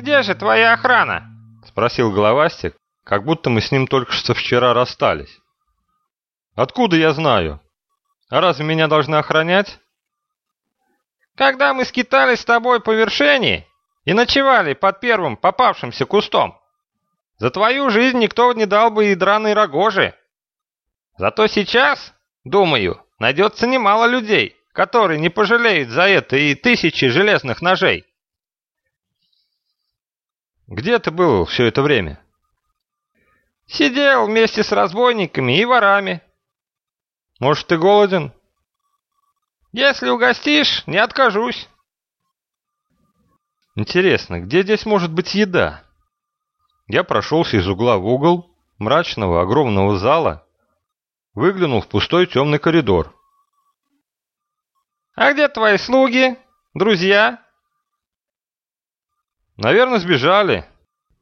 «Где же твоя охрана?» — спросил Головастик, как будто мы с ним только что вчера расстались. «Откуда я знаю? А разве меня должны охранять?» «Когда мы скитались с тобой по вершине и ночевали под первым попавшимся кустом, за твою жизнь никто не дал бы и драной рогожи. Зато сейчас, думаю, найдется немало людей, которые не пожалеют за это и тысячи железных ножей. Где ты был все это время? Сидел вместе с разбойниками и ворами. Может, ты голоден? Если угостишь, не откажусь. Интересно, где здесь может быть еда? Я прошелся из угла в угол мрачного огромного зала, выглянул в пустой темный коридор. «А где твои слуги, друзья?» Наверное, сбежали.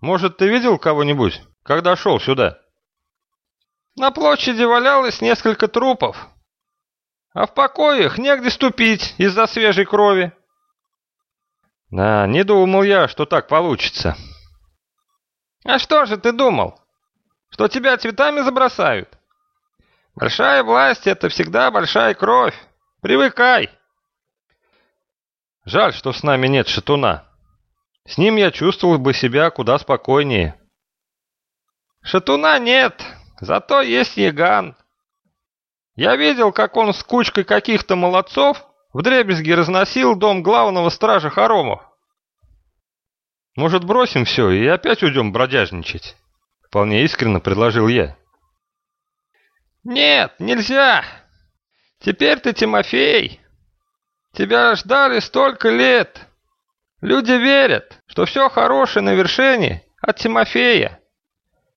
Может, ты видел кого-нибудь, когда шел сюда? На площади валялось несколько трупов. А в покоях негде ступить из-за свежей крови. Да, не думал я, что так получится. А что же ты думал? Что тебя цветами забросают? Большая власть — это всегда большая кровь. Привыкай. Жаль, что с нами нет шатуна. С ним я чувствовал бы себя куда спокойнее. Шатуна нет, зато есть Яган. Я видел, как он с кучкой каких-то молодцов вдребезги разносил дом главного стража хоромов. Может, бросим все и опять уйдем бродяжничать? Вполне искренне предложил я. Нет, нельзя. Теперь ты Тимофей. Тебя ждали столько лет. Люди верят, что все хорошее на вершине от Тимофея,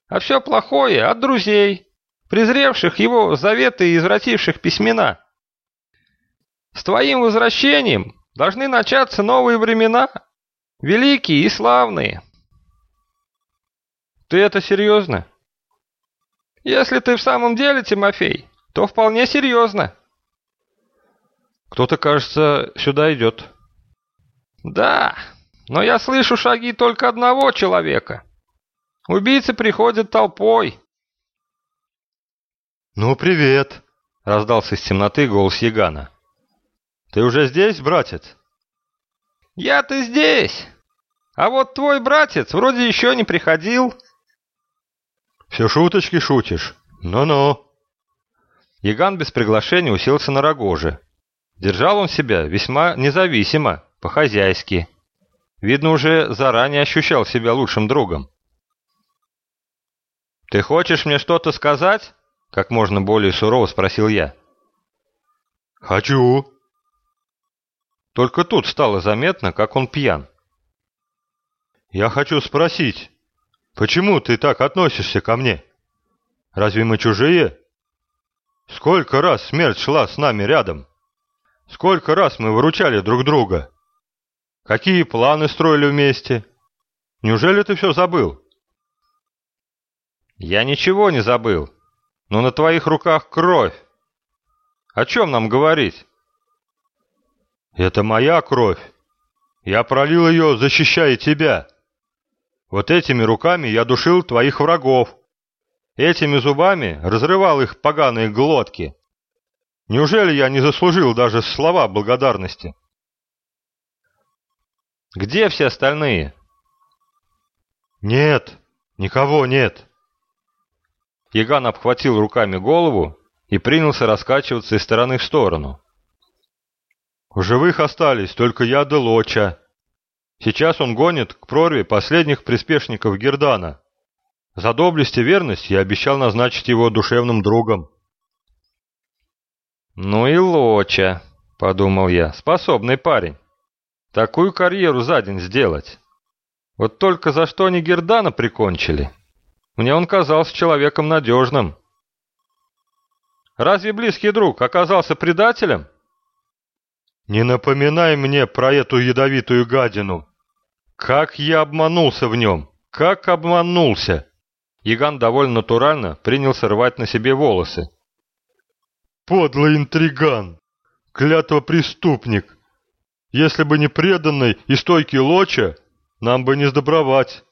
а все плохое от друзей, презревших его заветы и извративших письмена. С твоим возвращением должны начаться новые времена, великие и славные. Ты это серьезно? Если ты в самом деле Тимофей, то вполне серьезно. Кто-то, кажется, сюда идет. Да, но я слышу шаги только одного человека. Убийцы приходят толпой. «Ну, привет!» — раздался из темноты голос Ягана. «Ты уже здесь, братец?» «Я-то здесь! А вот твой братец вроде еще не приходил». «Все шуточки шутишь? Ну-ну!» Яган без приглашения уселся на рогоже. Держал он себя весьма независимо, по-хозяйски. Видно, уже заранее ощущал себя лучшим другом. «Ты хочешь мне что-то сказать?» — как можно более сурово спросил я. «Хочу». Только тут стало заметно, как он пьян. «Я хочу спросить, почему ты так относишься ко мне? Разве мы чужие? Сколько раз смерть шла с нами рядом? Сколько раз мы выручали друг друга?» Какие планы строили вместе? Неужели ты все забыл? Я ничего не забыл. Но на твоих руках кровь. О чем нам говорить? Это моя кровь. Я пролил ее, защищая тебя. Вот этими руками я душил твоих врагов. Этими зубами разрывал их поганые глотки. Неужели я не заслужил даже слова благодарности? Где все остальные? Нет, никого нет. Яган обхватил руками голову и принялся раскачиваться из стороны в сторону. В живых остались только я да Лоча. Сейчас он гонит к прорве последних приспешников Гердана. За доблесть и верность я обещал назначить его душевным другом. «Ну и Лоча», — подумал я, — «способный парень». Такую карьеру за день сделать. Вот только за что они Гердана прикончили? Мне он казался человеком надежным. Разве близкий друг оказался предателем? Не напоминай мне про эту ядовитую гадину. Как я обманулся в нем! Как обманулся! Яган довольно натурально принялся рвать на себе волосы. Подлый интриган! Клятва преступник! Если бы не преданный и стойкий Лоча, нам бы не сдобровать.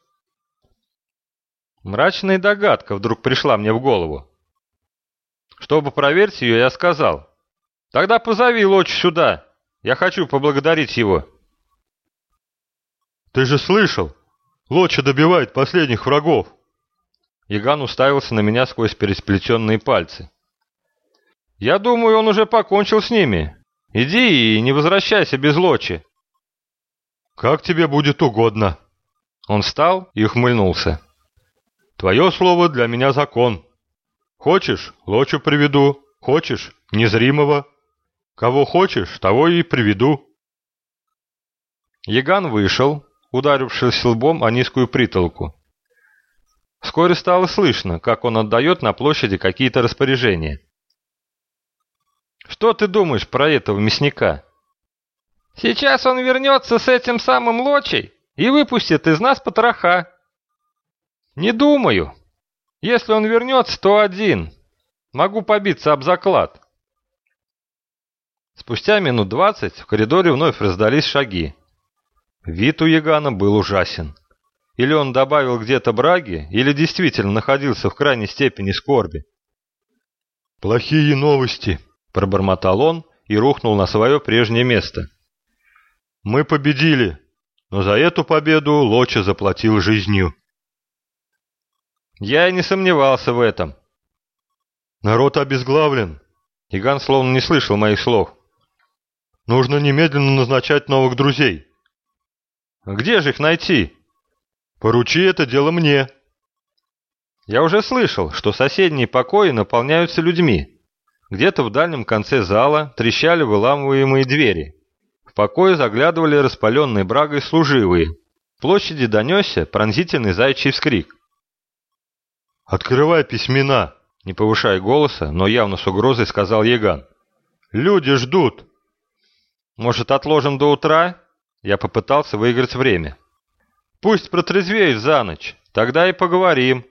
Мрачная догадка вдруг пришла мне в голову. Чтобы проверить ее, я сказал. Тогда позови Лочь сюда. Я хочу поблагодарить его. Ты же слышал? Лоча добивает последних врагов. Яган уставился на меня сквозь пересплетенные пальцы. Я думаю, он уже покончил с ними. Иди и не возвращайся без Лочи. Как тебе будет угодно. Он встал и ухмыльнулся. Твое слово для меня закон. Хочешь, Лочу приведу. Хочешь, незримого. Кого хочешь, того и приведу. Яган вышел, ударившись лбом о низкую притолку. Вскоре стало слышно, как он отдает на площади какие-то распоряжения. «Что ты думаешь про этого мясника?» «Сейчас он вернется с этим самым лочей и выпустит из нас потроха». «Не думаю. Если он вернется, то один. Могу побиться об заклад». Спустя минут двадцать в коридоре вновь раздались шаги. Вид у Ягана был ужасен. Или он добавил где-то браги, или действительно находился в крайней степени скорби. «Плохие новости», — пробормотал он и рухнул на свое прежнее место. «Мы победили, но за эту победу Лоча заплатил жизнью». «Я и не сомневался в этом». «Народ обезглавлен». Иган словно не слышал моих слов. «Нужно немедленно назначать новых друзей». «Где же их найти?» Поручи это дело мне. Я уже слышал, что соседние покои наполняются людьми. Где-то в дальнем конце зала трещали выламываемые двери. В покое заглядывали распаленные брагой служивые. В площади донесся пронзительный зайчий вскрик. «Открывай письмена!» Не повышая голоса, но явно с угрозой сказал Яган. «Люди ждут!» «Может, отложим до утра?» Я попытался выиграть время. Пусть протрезвеет за ночь, тогда и поговорим.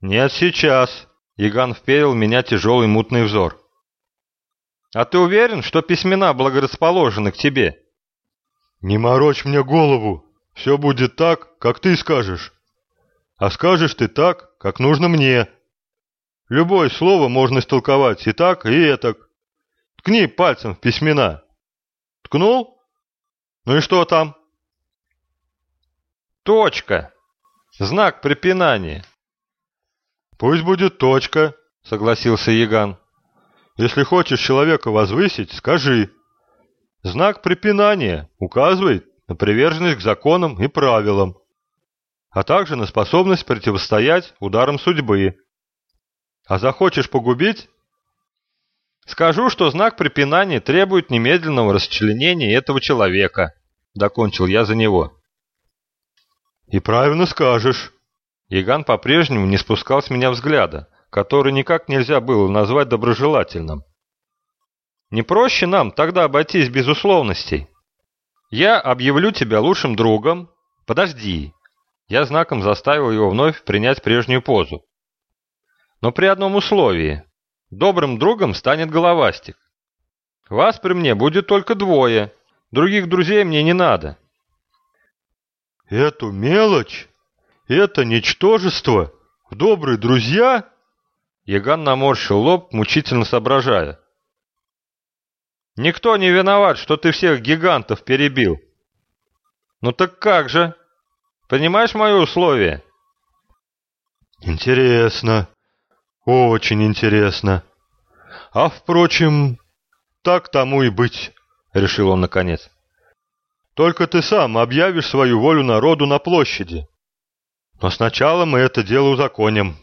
Нет, сейчас. Иган вперил в меня тяжелый мутный взор. А ты уверен, что письмена благорасположены к тебе? Не морочь мне голову. Все будет так, как ты скажешь. А скажешь ты так, как нужно мне. Любое слово можно истолковать и так, и этак. Ткни пальцем в письмена. Ткнул? Ну и что там? Точка. Знак препинания. Пусть будет точка, согласился Яган. Если хочешь человека возвысить, скажи. Знак препинания указывает на приверженность к законам и правилам, а также на способность противостоять ударам судьбы. А захочешь погубить? Скажу, что знак препинания требует немедленного расчленения этого человека, докончил я за него. «И правильно скажешь». Яган по-прежнему не спускал с меня взгляда, который никак нельзя было назвать доброжелательным. «Не проще нам тогда обойтись без условностей? Я объявлю тебя лучшим другом. Подожди». Я знаком заставил его вновь принять прежнюю позу. Но при одном условии. Добрым другом станет головастик. Вас при мне будет только двое. Других друзей мне не надо. Эту мелочь, это ничтожество, добрые друзья? Яган наморщил лоб, мучительно соображая. Никто не виноват, что ты всех гигантов перебил. Ну так как же? Понимаешь мои условия? Интересно. Очень интересно. А впрочем, так тому и быть, решил он наконец. Только ты сам объявишь свою волю народу на площади. Но сначала мы это дело узаконим».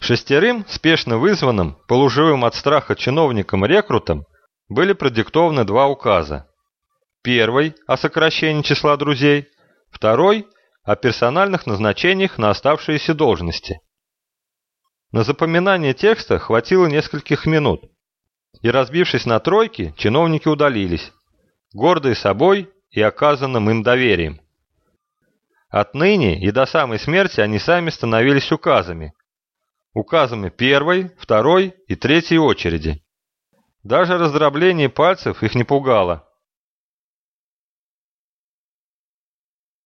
Шестерым, спешно вызванным, полуживым от страха чиновникам-рекрутам, были продиктованы два указа. Первый – о сокращении числа друзей, второй – о персональных назначениях на оставшиеся должности. На запоминание текста хватило нескольких минут, и разбившись на тройки, чиновники удалились, гордые собой и оказанным им доверием. Отныне и до самой смерти они сами становились указами. Указами первой, второй и третьей очереди. Даже раздробление пальцев их не пугало.